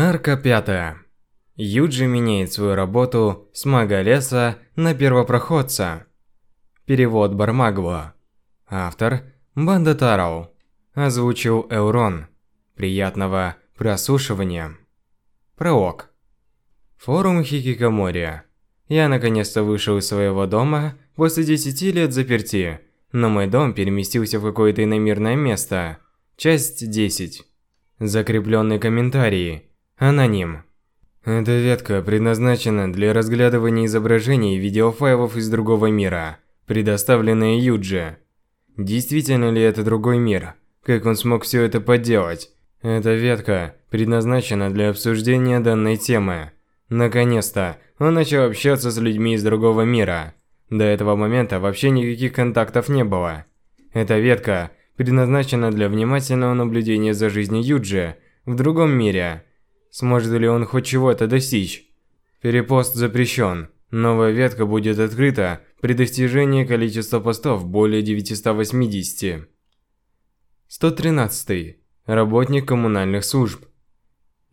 Арка пятая. Юджи меняет свою работу с мага леса на первопроходца. Перевод Бармагва. Автор Банда Тароу. Озвучил Эурон. Приятного прослушивания. Пролог. Форум Хикикамори. Я наконец-то вышел из своего дома после 10 лет заперти, но мой дом переместился в какое-то иномирное место. Часть 10. Закрепленный комментарий. Аноним. Эта ветка предназначена для разглядывания изображений и видеофайлов из другого мира, предоставленные Юджи. Действительно ли это другой мир? Как он смог все это подделать? Эта ветка предназначена для обсуждения данной темы. Наконец-то, он начал общаться с людьми из другого мира. До этого момента вообще никаких контактов не было. Эта ветка предназначена для внимательного наблюдения за жизнью Юджи в другом мире. Сможет ли он хоть чего-то достичь? Перепост запрещен. Новая ветка будет открыта при достижении количества постов более 980. 113. Работник коммунальных служб.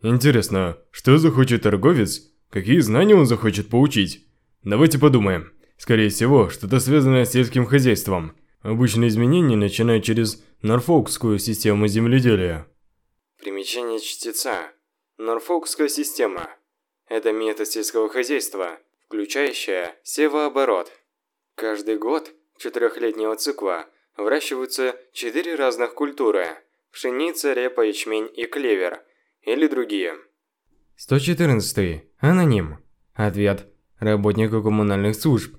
Интересно, что захочет торговец? Какие знания он захочет получить? Давайте подумаем. Скорее всего, что-то связанное с сельским хозяйством. Обычные изменения начинают через Норфолкскую систему земледелия. Примечание чтеца. Норфолкская система. Это метод сельского хозяйства, включающая севооборот. Каждый год четырехлетнего цикла выращиваются четыре разных культуры – пшеница, репа, ячмень и клевер, или другие. 114. Аноним. Ответ. Работнику коммунальных служб.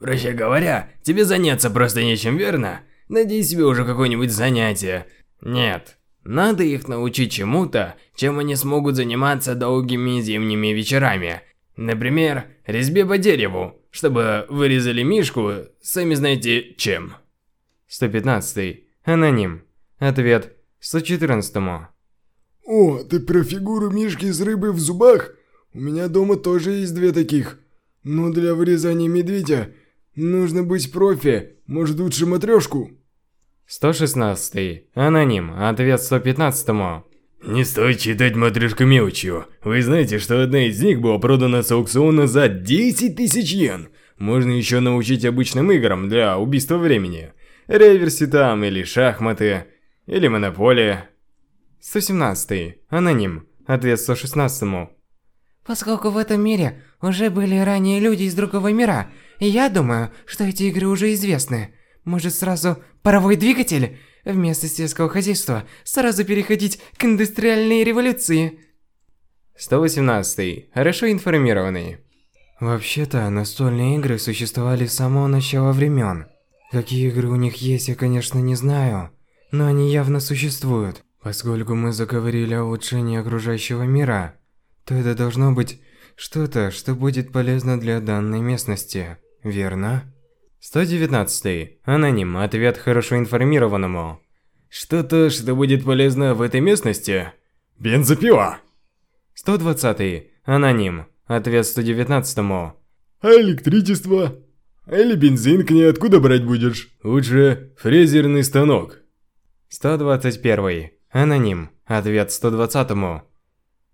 Проще говоря, тебе заняться просто нечем, верно? Найди себе уже какое-нибудь занятие. Нет, надо их научить чему-то, чем они смогут заниматься долгими зимними вечерами. Например, резьбе по дереву, чтобы вырезали мишку, сами знаете чем. 115. Аноним. Ответ 114. О, ты про фигуру мишки с рыбой в зубах? У меня дома тоже есть две таких. Но для вырезания медведя нужно быть профи, может лучше матрешку? 116. Аноним. Ответ 115. Не стоит читать матрешку мелочью. Вы знаете, что одна из них была продана с аукциона за 10 тысяч йен. Можно еще научить обычным играм для убийства времени. Реверси там, или шахматы, или монополия. 117. Аноним. Ответ 116. Поскольку в этом мире уже были ранее люди из другого мира, я думаю, что эти игры уже известны. Может сразу паровой двигатель? Вместо сельского хозяйства сразу переходить к индустриальной революции. 118. Хорошо информированный. Вообще-то, настольные игры существовали с самого начала времен. Какие игры у них есть, я, конечно, не знаю, но они явно существуют. Поскольку мы заговорили о улучшении окружающего мира, то это должно быть что-то, что будет полезно для данной местности, верно? 119. Аноним. Ответ хорошо информированному. Что-то, что будет полезно в этой местности? Бензопила. 120. Аноним. Ответ 119. А электричество? Или бензин к ней откуда брать будешь? Лучше фрезерный станок. 121. Аноним. Ответ 120.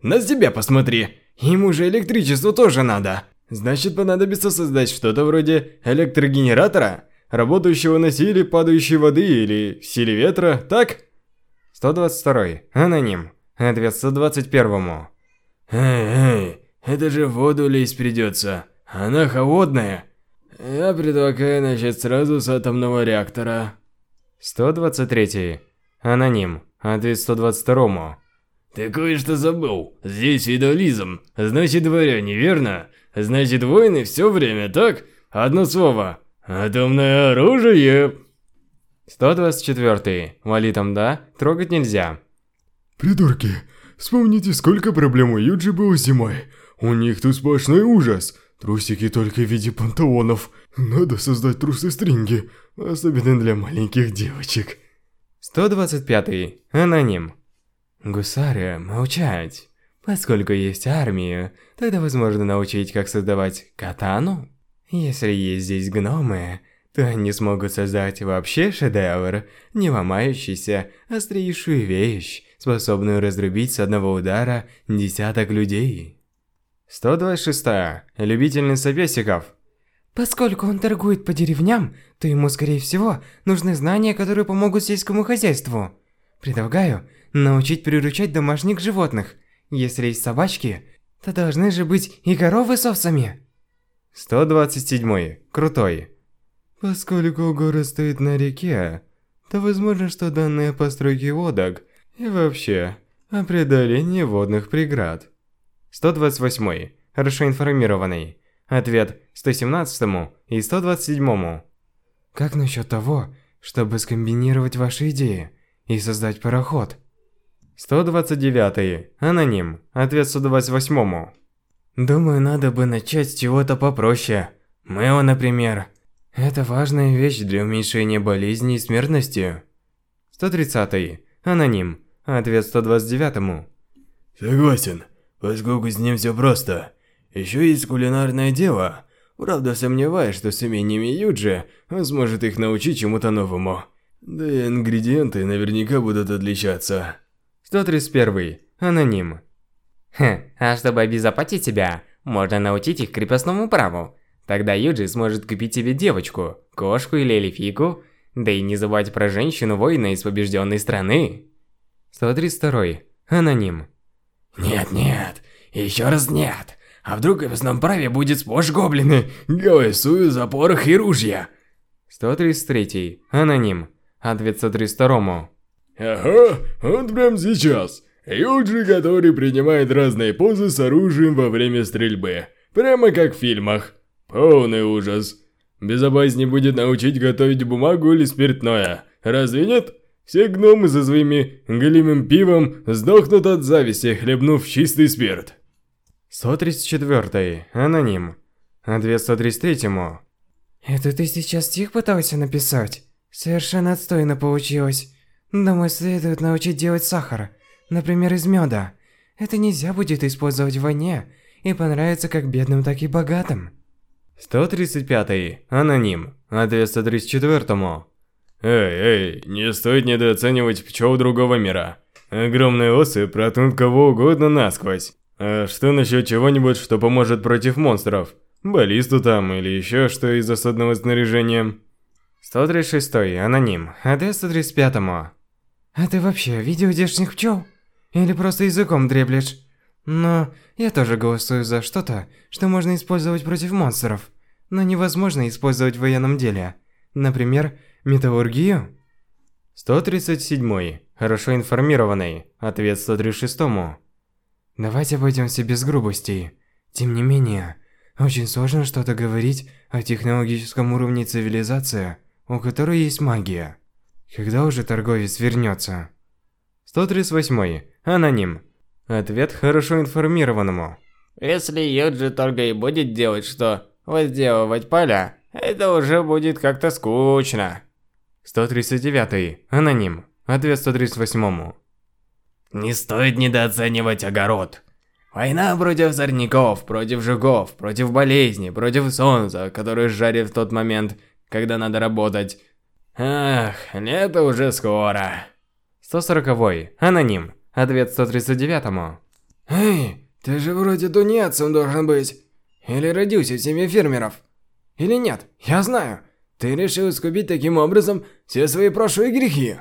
На себя посмотри. Ему же электричество тоже надо. Значит, понадобится создать что-то вроде электрогенератора, работающего на силе падающей воды или силе ветра, так? 122. Аноним. Ответ 121. Эй, эй, это же воду лезть придется. Она холодная. Я предлагаю начать сразу с атомного реактора. 123. Аноним. Ответ 122. Ты кое-что забыл. Здесь феодализм. Значит, дворяне, верно? Значит, войны все время, так? Одно слово. Атомное оружие. 124. Валитам да, трогать нельзя. Придурки, вспомните, сколько проблем у Юджи было зимой. У них тут сплошной ужас. Трусики только в виде панталонов. Надо создать трусы-стринги, особенно для маленьких девочек. 125. Аноним. Гусары, молчать. Поскольку есть армия, тогда возможно научить, как создавать катану? Если есть здесь гномы, то они смогут создать вообще шедевр, не ломающийся, острейшую вещь, способную разрубить с одного удара десяток людей. 126. Любительница песиков. Поскольку он торгует по деревням, то ему, скорее всего, нужны знания, которые помогут сельскому хозяйству. Предлагаю научить приручать домашних животных. Если есть собачки, то должны же быть и коровы с овцами. 127. Крутой. Поскольку город стоит на реке, то возможно, что данные постройки лодок и вообще о преодолении водных преград. 128. Хорошо информированный. Ответ 117 и 127. Как насчет того, чтобы скомбинировать ваши идеи и создать пароход? 129. Аноним. Ответ 128. Думаю, надо бы начать с чего-то попроще. Мэо, например. Это важная вещь для уменьшения болезней и смертности. 130. Аноним. Ответ 129. Согласен, поскольку с ним все просто. Еще есть кулинарное дело. Правда, сомневаюсь, что с умениями Юджи он сможет их научить чему-то новому. Да и ингредиенты наверняка будут отличаться. 131. Аноним. Хм, а чтобы обезопасить тебя, можно научить их крепостному праву. Тогда Юджи сможет купить тебе девочку, кошку или эльфийку, да и не забывать про женщину-воина из побежденной страны. 132. Аноним. Нет-нет, еще раз нет. А вдруг в крепостном праве будет сплошь гоблины? Голосую за порох и ружья. 133. Аноним. Ответ 132. Ага, он прям сейчас. Юджи, который принимает разные позы с оружием во время стрельбы. Прямо как в фильмах. Полный ужас. Безопаснее будет научить готовить бумагу или спиртное. Разве нет? Все гномы за своими голимым пивом сдохнут от зависти, хлебнув чистый спирт. 134. Аноним. Ответ 133. Это ты сейчас стих пытался написать? Совершенно отстойно получилось. Думаю, следует научить делать сахар. Например, из меда. Это нельзя будет использовать в войне и понравится как бедным, так и богатым. 135. Аноним. Ответ 134. Эй, эй, не стоит недооценивать пчел другого мира. Огромные осы протнут кого угодно насквозь. А что насчет чего-нибудь, что поможет против монстров? Баллисту там или еще что из осадного снаряжения? 136. Аноним. Ответ 135. А ты вообще видел здешних пчел? Или просто языком дреблешь? Но я тоже голосую за что-то, что можно использовать против монстров, но невозможно использовать в военном деле. Например, металлургию? 137. Хорошо информированный. Ответ 136. Давайте обойдемся без грубостей. Тем не менее, очень сложно что-то говорить о технологическом уровне цивилизации, у которой есть магия. Когда уже торговец вернется? 138. Аноним. Ответ хорошо информированному. Если Юджи только и будет делать, что возделывать поля, это уже будет как-то скучно. 139. Аноним. Ответ 138. Не стоит недооценивать огород. Война против сорняков, против жуков, против болезней, против солнца, которое жарит в тот момент, когда надо работать. Ах, лето уже скоро. 140. Аноним. Ответ 139. Эй, ты же вроде тунеядцем должен быть. Или родился в семье фермеров. Или нет, я знаю. Ты решил искупить таким образом все свои прошлые грехи.